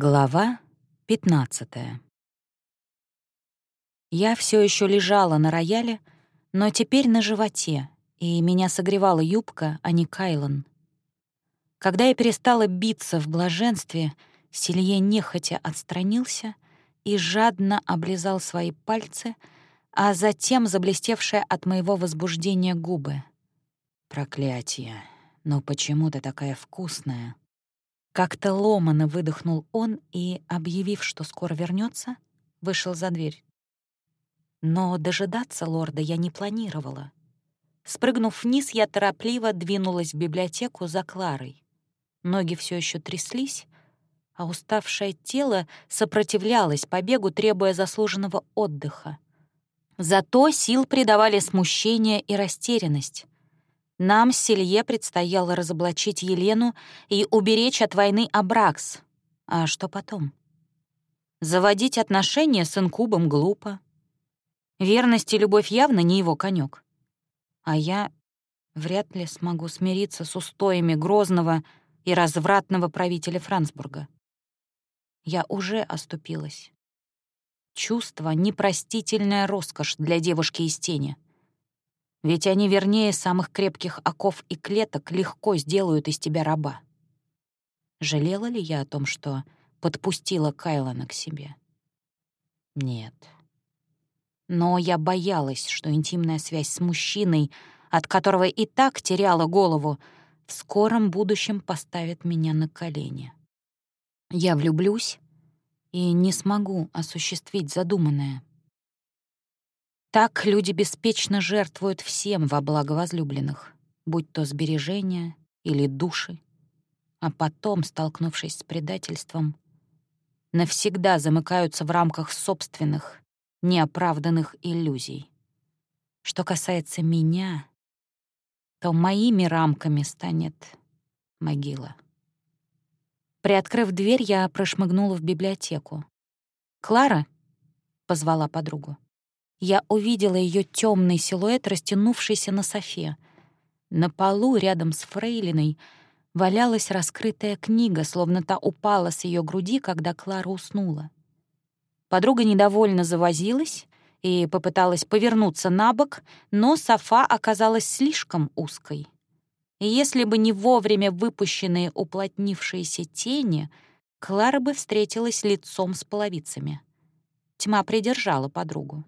Глава 15 Я все еще лежала на рояле, но теперь на животе, и меня согревала юбка, а не Кайлан. Когда я перестала биться в блаженстве, Силье нехотя отстранился и жадно облизал свои пальцы, а затем заблестевшие от моего возбуждения губы. «Проклятие! Но почему ты такая вкусная?» Как-то ломано выдохнул он и, объявив, что скоро вернется, вышел за дверь. Но дожидаться лорда я не планировала. Спрыгнув вниз, я торопливо двинулась в библиотеку за Кларой. Ноги все еще тряслись, а уставшее тело сопротивлялось побегу, требуя заслуженного отдыха. Зато сил придавали смущение и растерянность — нам с Селье предстояло разоблачить Елену и уберечь от войны Абракс. А что потом? Заводить отношения с инкубом глупо. Верность и любовь явно не его конек. А я вряд ли смогу смириться с устоями грозного и развратного правителя Франсбурга. Я уже оступилась. Чувство — непростительная роскошь для девушки из тени — ведь они вернее самых крепких оков и клеток легко сделают из тебя раба. Жалела ли я о том, что подпустила Кайлана к себе? Нет. Но я боялась, что интимная связь с мужчиной, от которого и так теряла голову, в скором будущем поставит меня на колени. Я влюблюсь и не смогу осуществить задуманное. Так люди беспечно жертвуют всем во благо возлюбленных, будь то сбережения или души, а потом, столкнувшись с предательством, навсегда замыкаются в рамках собственных, неоправданных иллюзий. Что касается меня, то моими рамками станет могила. Приоткрыв дверь, я прошмыгнула в библиотеку. «Клара?» — позвала подругу я увидела ее темный силуэт, растянувшийся на софе. На полу рядом с фрейлиной валялась раскрытая книга, словно та упала с ее груди, когда Клара уснула. Подруга недовольно завозилась и попыталась повернуться на бок, но софа оказалась слишком узкой. И если бы не вовремя выпущенные уплотнившиеся тени, Клара бы встретилась лицом с половицами. Тьма придержала подругу.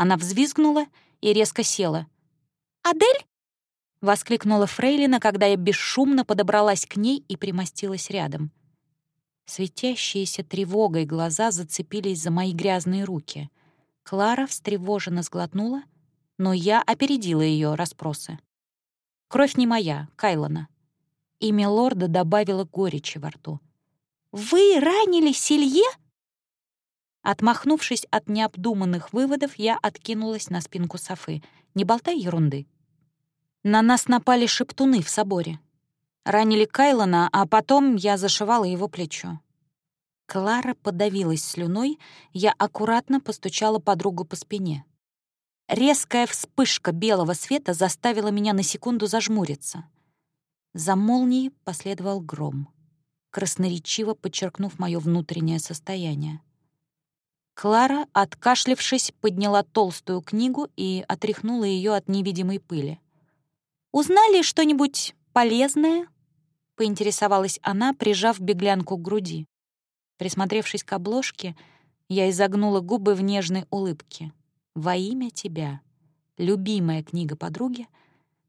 Она взвизгнула и резко села. «Адель?» — воскликнула Фрейлина, когда я бесшумно подобралась к ней и примостилась рядом. Светящиеся тревогой глаза зацепились за мои грязные руки. Клара встревоженно сглотнула, но я опередила ее расспросы. «Кровь не моя, Кайлона». Имя лорда добавило горечи во рту. «Вы ранили Силье?» Отмахнувшись от необдуманных выводов, я откинулась на спинку Софы. «Не болтай ерунды». На нас напали шептуны в соборе. Ранили Кайлона, а потом я зашивала его плечо. Клара подавилась слюной, я аккуратно постучала подругу по спине. Резкая вспышка белого света заставила меня на секунду зажмуриться. За молнией последовал гром, красноречиво подчеркнув мое внутреннее состояние. Клара, откашлившись, подняла толстую книгу и отряхнула ее от невидимой пыли. «Узнали что-нибудь полезное?» — поинтересовалась она, прижав беглянку к груди. Присмотревшись к обложке, я изогнула губы в нежной улыбке. «Во имя тебя» — любимая книга подруги,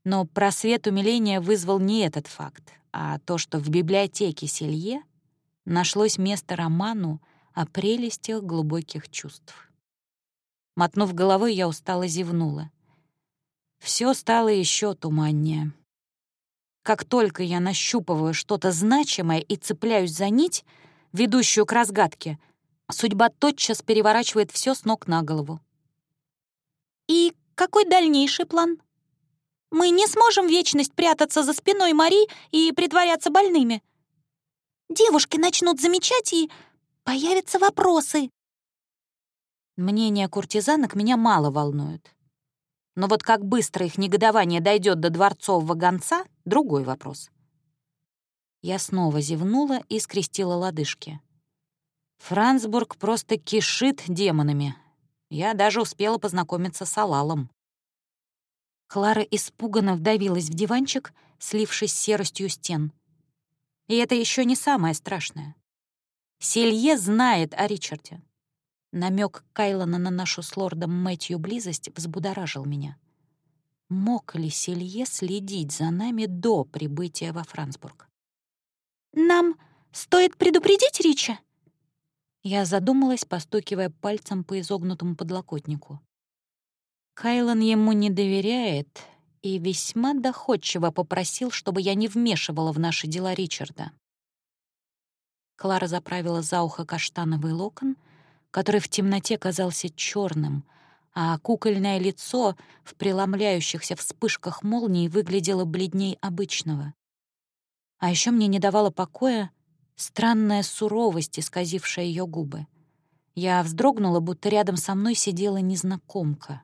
но просвет умиления вызвал не этот факт, а то, что в библиотеке Селье нашлось место роману, о прелестях глубоких чувств. Мотнув головой, я устало зевнула. Все стало еще туманнее. Как только я нащупываю что-то значимое и цепляюсь за нить, ведущую к разгадке, судьба тотчас переворачивает все с ног на голову. «И какой дальнейший план? Мы не сможем вечность прятаться за спиной Мари и притворяться больными. Девушки начнут замечать и Появятся вопросы. Мнение куртизанок меня мало волнует. Но вот как быстро их негодование дойдет до дворцового гонца — другой вопрос. Я снова зевнула и скрестила лодыжки. Франсбург просто кишит демонами. Я даже успела познакомиться с Алалом. Клара испуганно вдавилась в диванчик, слившись с серостью стен. И это еще не самое страшное. Селье знает о Ричарде. Намек Кайлона на нашу с лордом Мэтью близость взбудоражил меня. Мог ли Селье следить за нами до прибытия во Франсбург? «Нам стоит предупредить Рича?» Я задумалась, постукивая пальцем по изогнутому подлокотнику. Кайлон ему не доверяет и весьма доходчиво попросил, чтобы я не вмешивала в наши дела Ричарда. Клара заправила за ухо каштановый локон, который в темноте казался черным, а кукольное лицо в преломляющихся вспышках молний выглядело бледней обычного. А еще мне не давала покоя странная суровость, исказившая ее губы. Я вздрогнула, будто рядом со мной сидела незнакомка.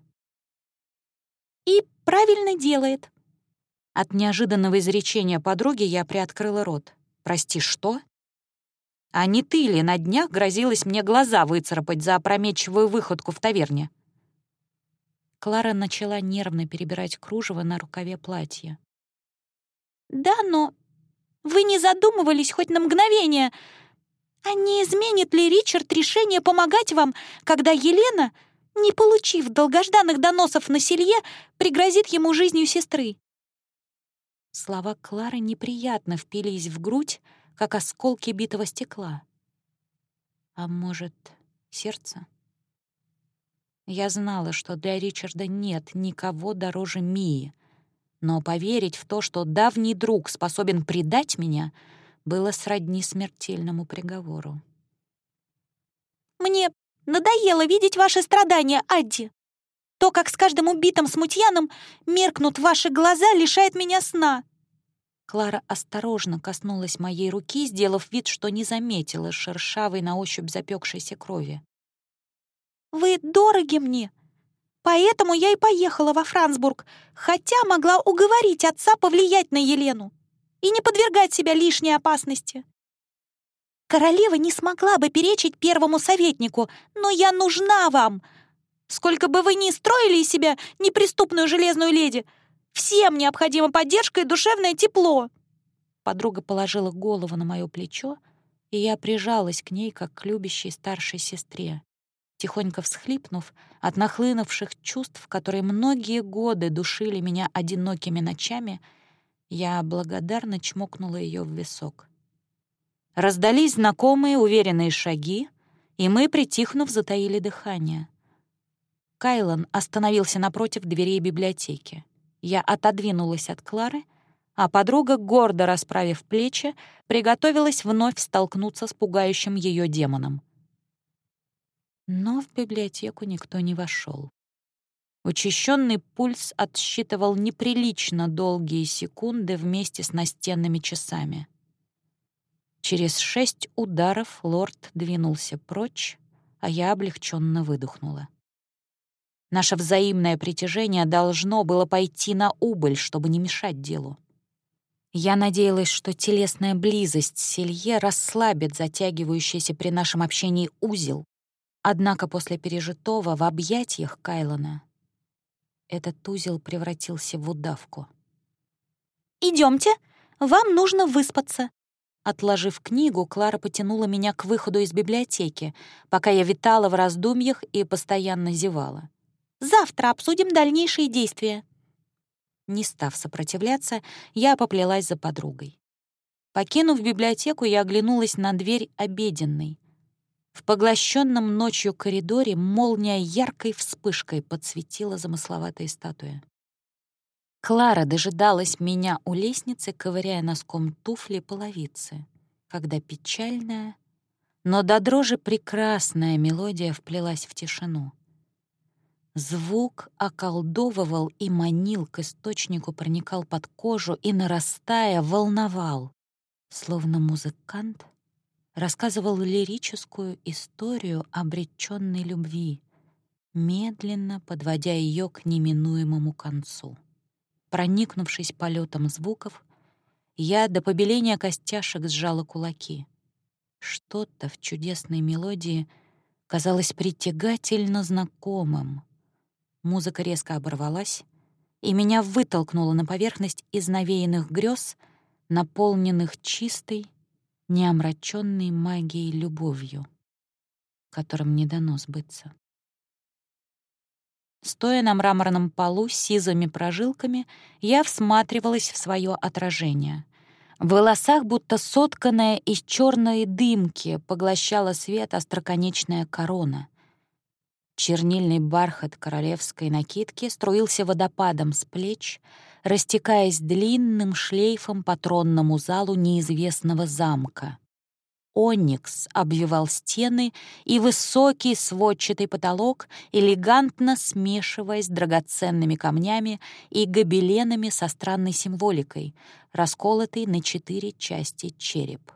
«И правильно делает». От неожиданного изречения подруги я приоткрыла рот. «Прости, что?» «А не ты ли на днях грозилась мне глаза выцарапать за опрометчивую выходку в таверне?» Клара начала нервно перебирать кружево на рукаве платья. «Да, но вы не задумывались хоть на мгновение, а не изменит ли Ричард решение помогать вам, когда Елена, не получив долгожданных доносов на селье, пригрозит ему жизнью сестры?» Слова Клары неприятно впились в грудь, как осколки битого стекла. А может, сердце? Я знала, что для Ричарда нет никого дороже Мии, но поверить в то, что давний друг способен предать меня, было сродни смертельному приговору. «Мне надоело видеть ваши страдания, Адди. То, как с каждым убитым смутьяном меркнут ваши глаза, лишает меня сна». Клара осторожно коснулась моей руки, сделав вид, что не заметила шершавой на ощупь запекшейся крови. «Вы дороги мне, Поэтому я и поехала во Франсбург, хотя могла уговорить отца повлиять на Елену и не подвергать себя лишней опасности. Королева не смогла бы перечить первому советнику, но я нужна вам. Сколько бы вы ни строили из себя неприступную железную леди, всем необходима поддержка и душевное тепло. Подруга положила голову на мое плечо, и я прижалась к ней, как к любящей старшей сестре. Тихонько всхлипнув от нахлынувших чувств, которые многие годы душили меня одинокими ночами, я благодарно чмокнула ее в висок. Раздались знакомые уверенные шаги, и мы, притихнув, затаили дыхание. Кайлан остановился напротив дверей библиотеки. Я отодвинулась от Клары, а подруга, гордо расправив плечи, приготовилась вновь столкнуться с пугающим ее демоном. Но в библиотеку никто не вошел. Учащенный пульс отсчитывал неприлично долгие секунды вместе с настенными часами. Через шесть ударов лорд двинулся прочь, а я облегченно выдохнула. Наше взаимное притяжение должно было пойти на убыль, чтобы не мешать делу. Я надеялась, что телесная близость Селье расслабит затягивающийся при нашем общении узел, Однако после пережитого в объятиях Кайлона этот узел превратился в удавку. Идемте, вам нужно выспаться». Отложив книгу, Клара потянула меня к выходу из библиотеки, пока я витала в раздумьях и постоянно зевала. «Завтра обсудим дальнейшие действия». Не став сопротивляться, я поплелась за подругой. Покинув библиотеку, я оглянулась на дверь обеденной. В поглощенном ночью коридоре молния яркой вспышкой подсветила замысловатые статуи. Клара дожидалась меня у лестницы, ковыряя носком туфли половицы, когда печальная, но до дрожи прекрасная мелодия вплелась в тишину. Звук околдовывал и манил к источнику, проникал под кожу и, нарастая, волновал, словно музыкант — рассказывал лирическую историю обреченной любви, медленно подводя ее к неминуемому концу. Проникнувшись полетом звуков, я до побеления костяшек сжала кулаки. Что-то в чудесной мелодии казалось притягательно знакомым. Музыка резко оборвалась, и меня вытолкнуло на поверхность из навеянных грез, наполненных чистой, неомраченной магией любовью, которым не дано сбыться. Стоя на мраморном полу с сизыми прожилками, я всматривалась в свое отражение. В волосах, будто сотканная из черной дымки, поглощала свет остроконечная корона. Чернильный бархат королевской накидки струился водопадом с плеч, растекаясь длинным шлейфом по тронному залу неизвестного замка. Оникс обвивал стены и высокий сводчатый потолок, элегантно смешиваясь с драгоценными камнями и гобеленами со странной символикой, расколотый на четыре части череп.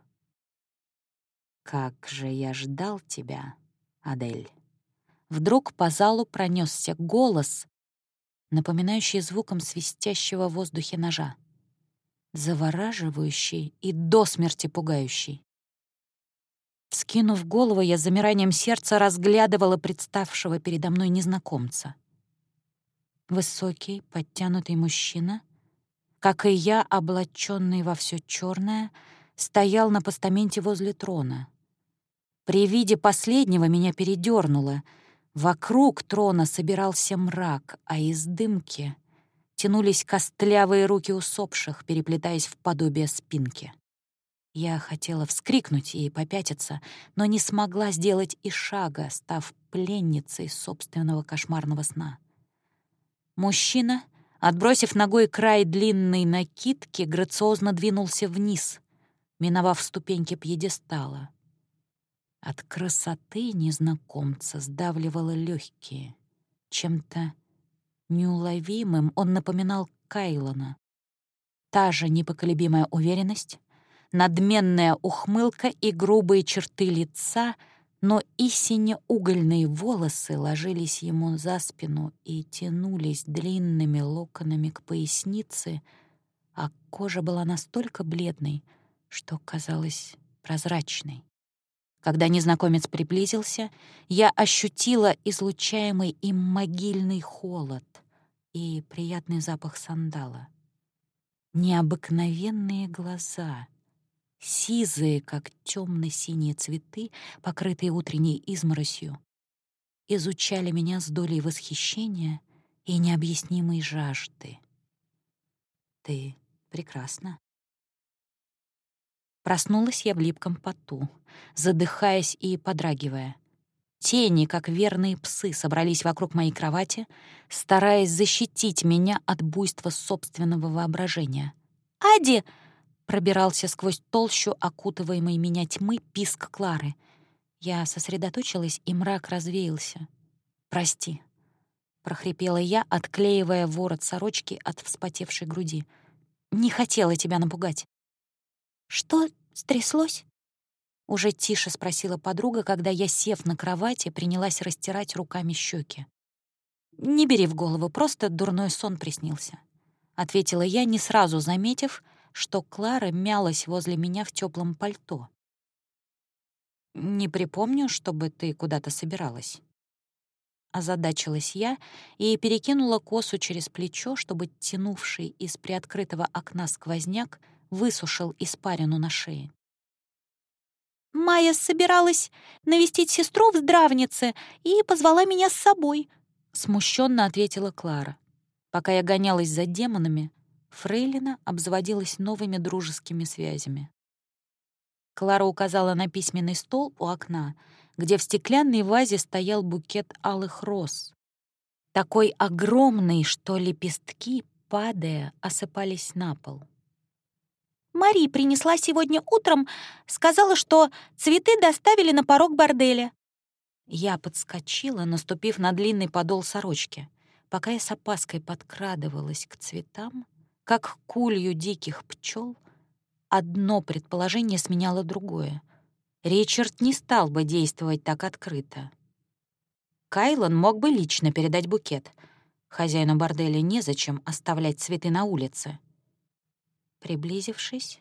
«Как же я ждал тебя, Адель!» Вдруг по залу пронесся голос, напоминающий звуком свистящего в воздухе ножа. Завораживающий и до смерти пугающий. Скинув голову, я замиранием сердца разглядывала представшего передо мной незнакомца. Высокий, подтянутый мужчина, как и я, облаченный во все черное, стоял на постаменте возле трона. При виде последнего меня передернуло — Вокруг трона собирался мрак, а из дымки тянулись костлявые руки усопших, переплетаясь в подобие спинки. Я хотела вскрикнуть и попятиться, но не смогла сделать и шага, став пленницей собственного кошмарного сна. Мужчина, отбросив ногой край длинной накидки, грациозно двинулся вниз, миновав ступеньки пьедестала — от красоты незнакомца сдавливало легкие. Чем-то неуловимым он напоминал Кайлона. Та же непоколебимая уверенность, надменная ухмылка и грубые черты лица, но и сине-угольные волосы ложились ему за спину и тянулись длинными локонами к пояснице, а кожа была настолько бледной, что казалась прозрачной. Когда незнакомец приблизился, я ощутила излучаемый им могильный холод и приятный запах сандала. Необыкновенные глаза, сизые, как темно-синие цветы, покрытые утренней изморосью, изучали меня с долей восхищения и необъяснимой жажды. «Ты прекрасна», Проснулась я в липком поту, задыхаясь и подрагивая. Тени, как верные псы, собрались вокруг моей кровати, стараясь защитить меня от буйства собственного воображения. «Ади!» — пробирался сквозь толщу окутываемой меня тьмы писк Клары. Я сосредоточилась, и мрак развеялся. «Прости», — прохрипела я, отклеивая ворот сорочки от вспотевшей груди. «Не хотела тебя напугать». «Что стряслось?» Уже тише спросила подруга, когда я, сев на кровати, принялась растирать руками щеки. «Не бери в голову, просто дурной сон приснился», — ответила я, не сразу заметив, что Клара мялась возле меня в теплом пальто. «Не припомню, чтобы ты куда-то собиралась». Озадачилась я и перекинула косу через плечо, чтобы тянувший из приоткрытого окна сквозняк высушил испарину на шее. «Майя собиралась навестить сестру в здравнице и позвала меня с собой», — смущенно ответила Клара. Пока я гонялась за демонами, Фрейлина обзаводилась новыми дружескими связями. Клара указала на письменный стол у окна, где в стеклянной вазе стоял букет алых роз. Такой огромный, что лепестки, падая, осыпались на пол. Мари принесла сегодня утром, сказала, что цветы доставили на порог борделя». Я подскочила, наступив на длинный подол сорочки. Пока я с опаской подкрадывалась к цветам, как кулью диких пчел, одно предположение сменяло другое. Ричард не стал бы действовать так открыто. Кайлан мог бы лично передать букет. Хозяину борделя незачем оставлять цветы на улице. Приблизившись,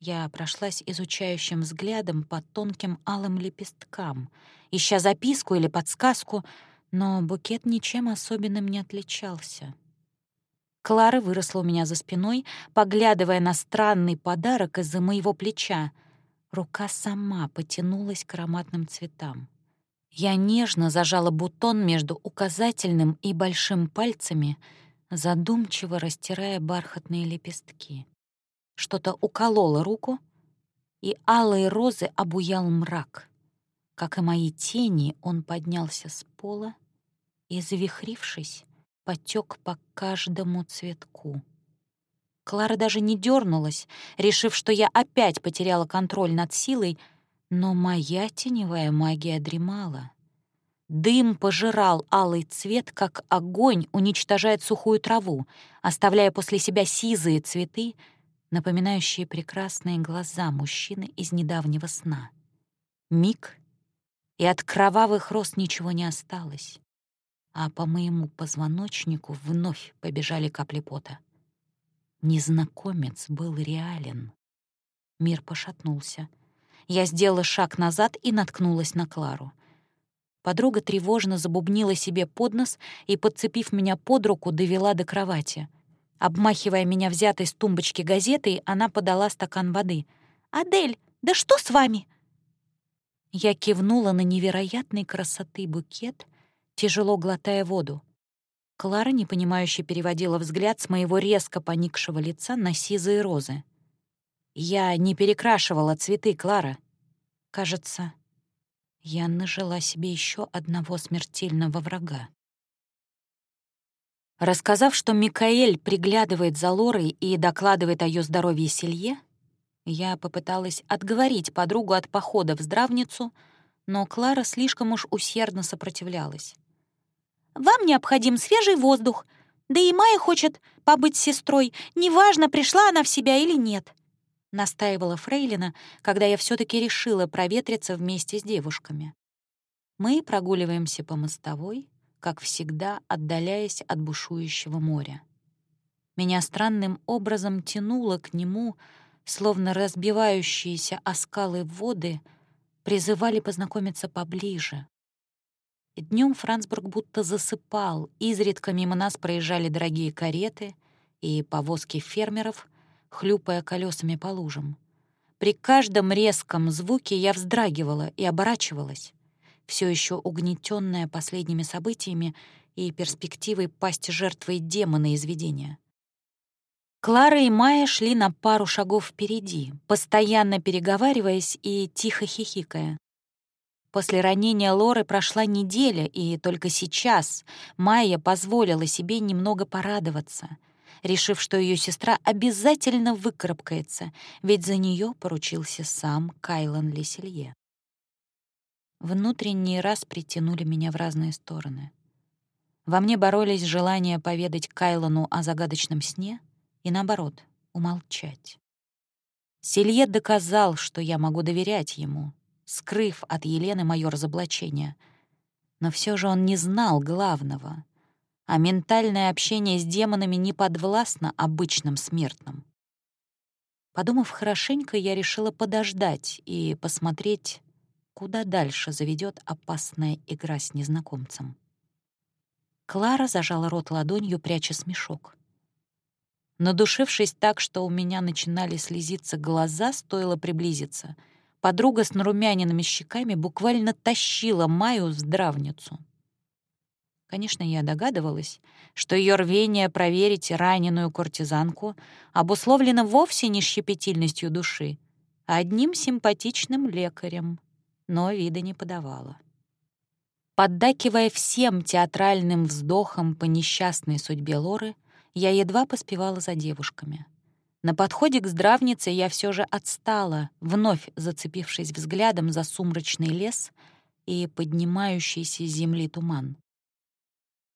Я прошлась изучающим взглядом по тонким алым лепесткам, ища записку или подсказку, но букет ничем особенным не отличался. Клара выросла у меня за спиной, поглядывая на странный подарок из-за моего плеча. Рука сама потянулась к ароматным цветам. Я нежно зажала бутон между указательным и большим пальцами, задумчиво растирая бархатные лепестки. Что-то укололо руку, и алые розы обуял мрак. Как и мои тени, он поднялся с пола и, завихрившись, потек по каждому цветку. Клара даже не дернулась, решив, что я опять потеряла контроль над силой, но моя теневая магия дремала. Дым пожирал алый цвет, как огонь уничтожает сухую траву, оставляя после себя сизые цветы, напоминающие прекрасные глаза мужчины из недавнего сна. Миг, и от кровавых роз ничего не осталось а по моему позвоночнику вновь побежали капли пота. Незнакомец был реален. Мир пошатнулся. Я сделала шаг назад и наткнулась на Клару. Подруга тревожно забубнила себе под нос и, подцепив меня под руку, довела до кровати. Обмахивая меня взятой с тумбочки газетой, она подала стакан воды. «Адель, да что с вами?» Я кивнула на невероятной красоты букет тяжело глотая воду. Клара, непонимающе, переводила взгляд с моего резко поникшего лица на сизые розы. «Я не перекрашивала цветы, Клара. Кажется, я нажила себе еще одного смертельного врага». Рассказав, что Микаэль приглядывает за Лорой и докладывает о ее здоровье Селье, я попыталась отговорить подругу от похода в здравницу, но Клара слишком уж усердно сопротивлялась. Вам необходим свежий воздух. Да и Майя хочет побыть с сестрой, неважно, пришла она в себя или нет», — настаивала Фрейлина, когда я все таки решила проветриться вместе с девушками. Мы прогуливаемся по мостовой, как всегда отдаляясь от бушующего моря. Меня странным образом тянуло к нему, словно разбивающиеся о скалы воды призывали познакомиться поближе, Днем Франсбург будто засыпал, изредка мимо нас проезжали дорогие кареты и повозки фермеров, хлюпая колесами по лужам. При каждом резком звуке я вздрагивала и оборачивалась, все еще угнетенная последними событиями и перспективой пасть жертвой демона из видения. Клара и Майя шли на пару шагов впереди, постоянно переговариваясь и тихо хихикая. После ранения Лоры прошла неделя, и только сейчас Майя позволила себе немного порадоваться, решив, что ее сестра обязательно выкарабкается, ведь за нее поручился сам Кайлан Леселье. Внутренний раз притянули меня в разные стороны. Во мне боролись желания поведать Кайлану о загадочном сне и, наоборот, умолчать. Селье доказал, что я могу доверять ему, скрыв от Елены моё разоблачение. Но все же он не знал главного. А ментальное общение с демонами не подвластно обычным смертным. Подумав хорошенько, я решила подождать и посмотреть, куда дальше заведет опасная игра с незнакомцем. Клара зажала рот ладонью, пряча смешок. Надушившись так, что у меня начинали слезиться глаза, стоило приблизиться — Подруга с нарумяненными щеками буквально тащила Майю в здравницу. Конечно, я догадывалась, что ее рвение проверить раненую куртизанку обусловлено вовсе не щепетильностью души, а одним симпатичным лекарем, но вида не подавала. Поддакивая всем театральным вздохом по несчастной судьбе Лоры, я едва поспевала за девушками. На подходе к здравнице я все же отстала, вновь зацепившись взглядом за сумрачный лес и поднимающийся с земли туман.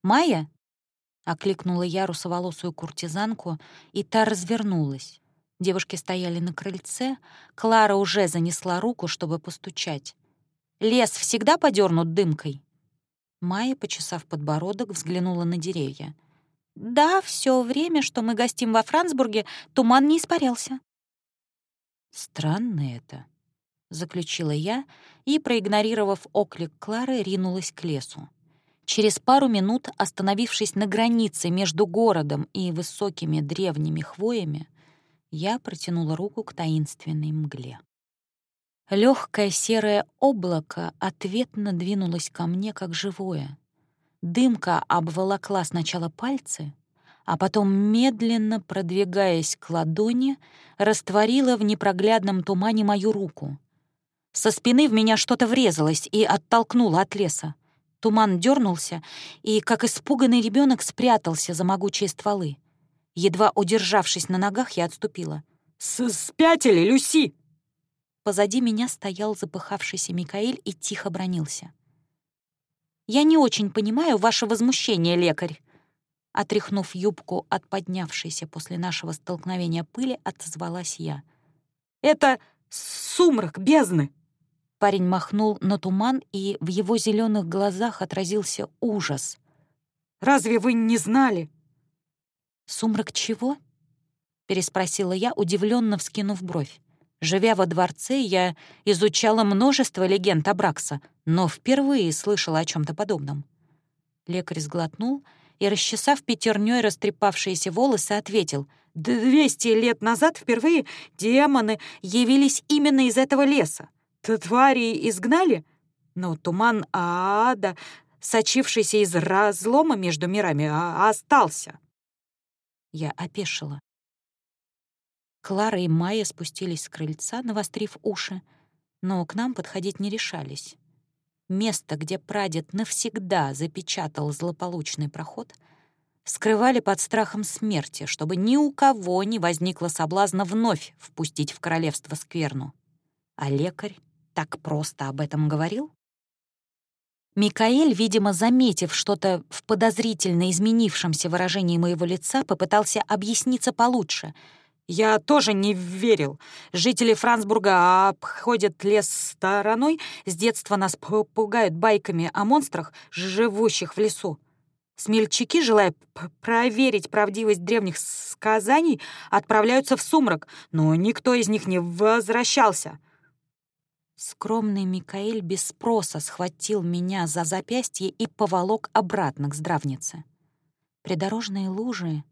«Майя?» — окликнула я русоволосую куртизанку, и та развернулась. Девушки стояли на крыльце, Клара уже занесла руку, чтобы постучать. «Лес всегда подернут дымкой?» Майя, почесав подбородок, взглянула на деревья — да, все время, что мы гостим во Франсбурге, туман не испарялся. «Странно это», — заключила я и, проигнорировав оклик Клары, ринулась к лесу. Через пару минут, остановившись на границе между городом и высокими древними хвоями, я протянула руку к таинственной мгле. Легкое серое облако ответно двинулось ко мне, как живое. Дымка обволокла сначала пальцы, а потом, медленно продвигаясь к ладони, растворила в непроглядном тумане мою руку. Со спины в меня что-то врезалось и оттолкнуло от леса. Туман дернулся и, как испуганный ребенок, спрятался за могучие стволы. Едва удержавшись на ногах, я отступила. «Спятили, Люси!» Позади меня стоял запыхавшийся Микаэль и тихо бронился. «Я не очень понимаю ваше возмущение, лекарь!» Отряхнув юбку от поднявшейся после нашего столкновения пыли, отозвалась я. «Это сумрак бездны!» Парень махнул на туман, и в его зеленых глазах отразился ужас. «Разве вы не знали?» «Сумрак чего?» — переспросила я, удивленно вскинув бровь. Живя во дворце, я изучала множество легенд о Бракса, но впервые слышала о чем то подобном. Лекарь сглотнул и, расчесав пятерней растрепавшиеся волосы, ответил, «Двести лет назад впервые демоны явились именно из этого леса. Твари изгнали, но туман ада, сочившийся из разлома между мирами, а, остался». Я опешила. Клара и Майя спустились с крыльца, навострив уши, но к нам подходить не решались. Место, где прадед навсегда запечатал злополучный проход, скрывали под страхом смерти, чтобы ни у кого не возникло соблазна вновь впустить в королевство скверну. А лекарь так просто об этом говорил? Микаэль, видимо, заметив что-то в подозрительно изменившемся выражении моего лица, попытался объясниться получше — я тоже не верил. Жители Франсбурга обходят лес стороной, с детства нас пугают байками о монстрах, живущих в лесу. Смельчаки, желая проверить правдивость древних сказаний, отправляются в сумрак, но никто из них не возвращался. Скромный Микаэль без спроса схватил меня за запястье и поволок обратно к здравнице. Придорожные лужи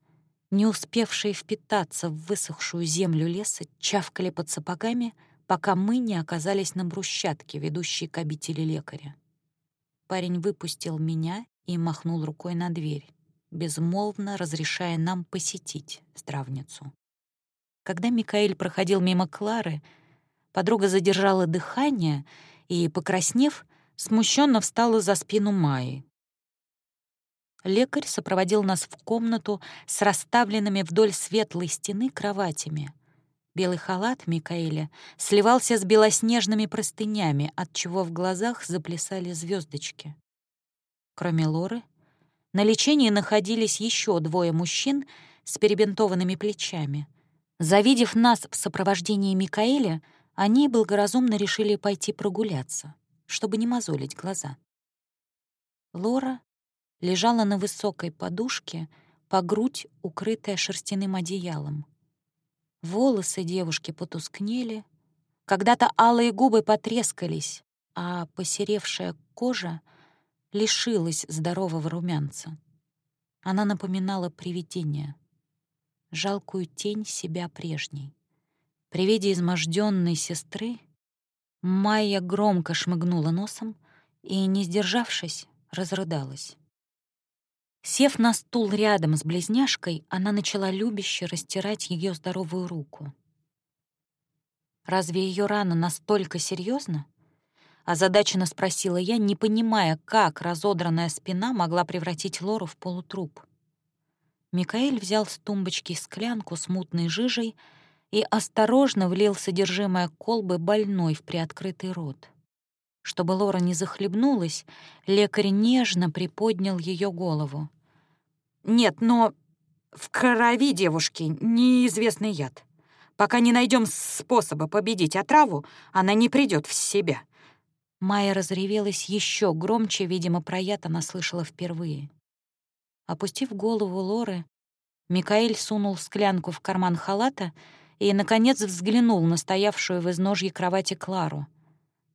не успевшие впитаться в высохшую землю леса, чавкали под сапогами, пока мы не оказались на брусчатке, ведущей к обители лекаря. Парень выпустил меня и махнул рукой на дверь, безмолвно разрешая нам посетить здравницу. Когда Микаэль проходил мимо Клары, подруга задержала дыхание и, покраснев, смущенно встала за спину Майи, Лекарь сопроводил нас в комнату с расставленными вдоль светлой стены кроватями. Белый халат Микаэля сливался с белоснежными простынями, от чего в глазах заплясали звездочки. Кроме Лоры, на лечении находились еще двое мужчин с перебинтованными плечами. Завидев нас в сопровождении Микаэля, они благоразумно решили пойти прогуляться, чтобы не мозолить глаза. Лора лежала на высокой подушке, по грудь укрытая шерстяным одеялом. Волосы девушки потускнели, когда-то алые губы потрескались, а посеревшая кожа лишилась здорового румянца. Она напоминала привидение, жалкую тень себя прежней. При виде изможденной сестры Майя громко шмыгнула носом и, не сдержавшись, разрыдалась. Сев на стул рядом с близняшкой, она начала любяще растирать ее здоровую руку. «Разве ее рана настолько серьезна? озадаченно спросила я, не понимая, как разодранная спина могла превратить Лору в полутруп. Микаэль взял с тумбочки склянку с мутной жижей и осторожно влил содержимое колбы больной в приоткрытый рот. Чтобы Лора не захлебнулась, лекарь нежно приподнял ее голову. «Нет, но в крови девушки неизвестный яд. Пока не найдем способа победить отраву, она не придет в себя». Майя разревелась еще громче, видимо, про яд она слышала впервые. Опустив голову Лоры, Микаэль сунул склянку в карман халата и, наконец, взглянул на стоявшую в изножье кровати Клару.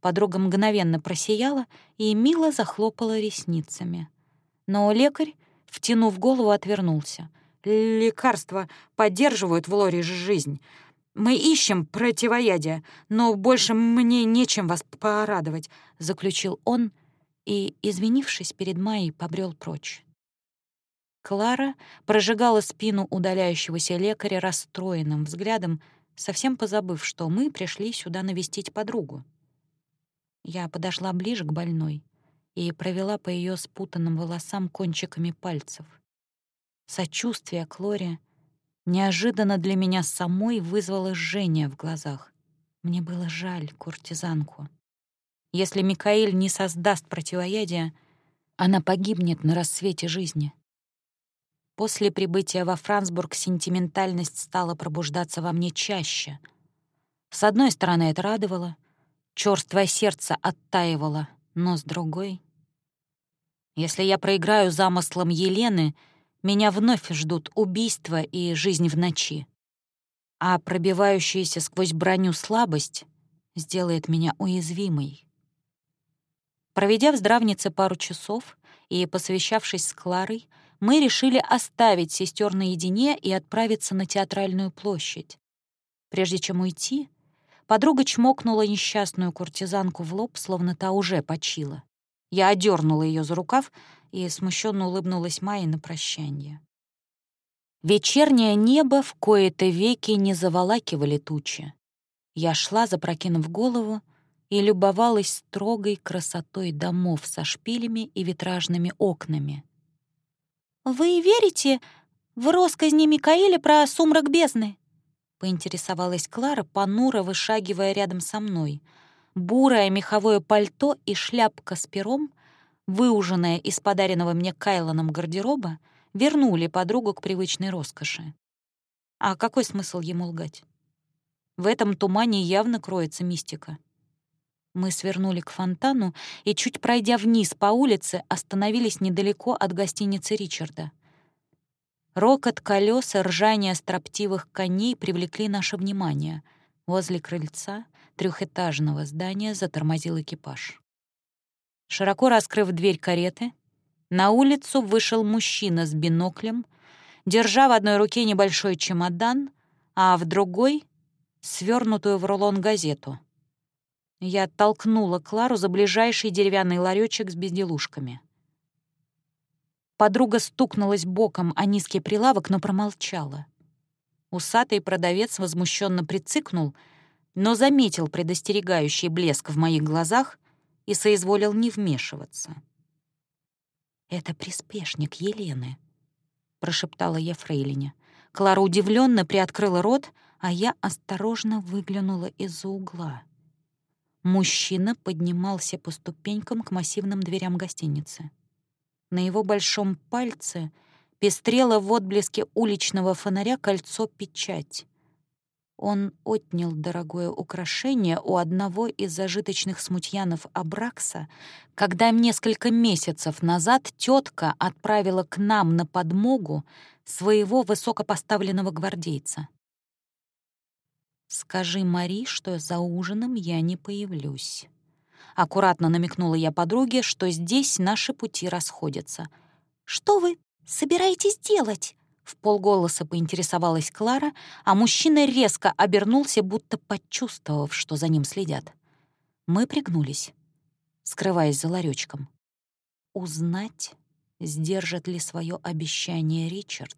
Подруга мгновенно просияла и мило захлопала ресницами. Но лекарь, втянув голову, отвернулся. «Лекарства поддерживают в Лоре жизнь. Мы ищем противоядие, но больше мне нечем вас порадовать», — заключил он и, извинившись перед Майей, побрел прочь. Клара прожигала спину удаляющегося лекаря расстроенным взглядом, совсем позабыв, что мы пришли сюда навестить подругу. Я подошла ближе к больной и провела по ее спутанным волосам кончиками пальцев. Сочувствие к Лоре неожиданно для меня самой вызвало жжение в глазах. Мне было жаль куртизанку. Если Микаэль не создаст противоядия, она погибнет на рассвете жизни. После прибытия во Франсбург сентиментальность стала пробуждаться во мне чаще. С одной стороны, это радовало, чёрствое сердце оттаивало, но с другой... Если я проиграю замыслом Елены, меня вновь ждут убийства и жизнь в ночи. А пробивающаяся сквозь броню слабость сделает меня уязвимой. Проведя в здравнице пару часов и посвящавшись с Кларой, мы решили оставить сестер наедине и отправиться на театральную площадь. Прежде чем уйти, подруга чмокнула несчастную куртизанку в лоб, словно та уже почила. Я одернула ее за рукав и смущенно улыбнулась Майе на прощание. Вечернее небо в кои-то веки не заволакивали тучи. Я шла, запрокинув голову, и любовалась строгой красотой домов со шпилями и витражными окнами. «Вы верите в росказни Микаэля про сумрак бездны?» — поинтересовалась Клара, понуро вышагивая рядом со мной. Бурое меховое пальто и шляпка с пером, выуженная из подаренного мне Кайлоном гардероба, вернули подругу к привычной роскоши. А какой смысл ему лгать? В этом тумане явно кроется мистика. Мы свернули к фонтану и, чуть пройдя вниз по улице, остановились недалеко от гостиницы Ричарда. Рокот колес и ржание строптивых коней привлекли наше внимание. Возле крыльца трехэтажного здания затормозил экипаж. Широко раскрыв дверь кареты, на улицу вышел мужчина с биноклем, держа в одной руке небольшой чемодан, а в другой — свернутую в рулон газету — я оттолкнула Клару за ближайший деревянный ларечек с безделушками. Подруга стукнулась боком о низкий прилавок, но промолчала. Усатый продавец возмущенно прицикнул, но заметил предостерегающий блеск в моих глазах и соизволил не вмешиваться. «Это приспешник Елены», — прошептала я Фрейлине. Клара удивленно приоткрыла рот, а я осторожно выглянула из-за угла. Мужчина поднимался по ступенькам к массивным дверям гостиницы. На его большом пальце пестрело в отблеске уличного фонаря кольцо-печать. Он отнял дорогое украшение у одного из зажиточных смутьянов Абракса, когда несколько месяцев назад тетка отправила к нам на подмогу своего высокопоставленного гвардейца. «Скажи Мари, что за ужином я не появлюсь». Аккуратно намекнула я подруге, что здесь наши пути расходятся. «Что вы собираетесь делать?» В полголоса поинтересовалась Клара, а мужчина резко обернулся, будто почувствовав, что за ним следят. Мы пригнулись, скрываясь за ларечком. Узнать, сдержит ли свое обещание Ричард.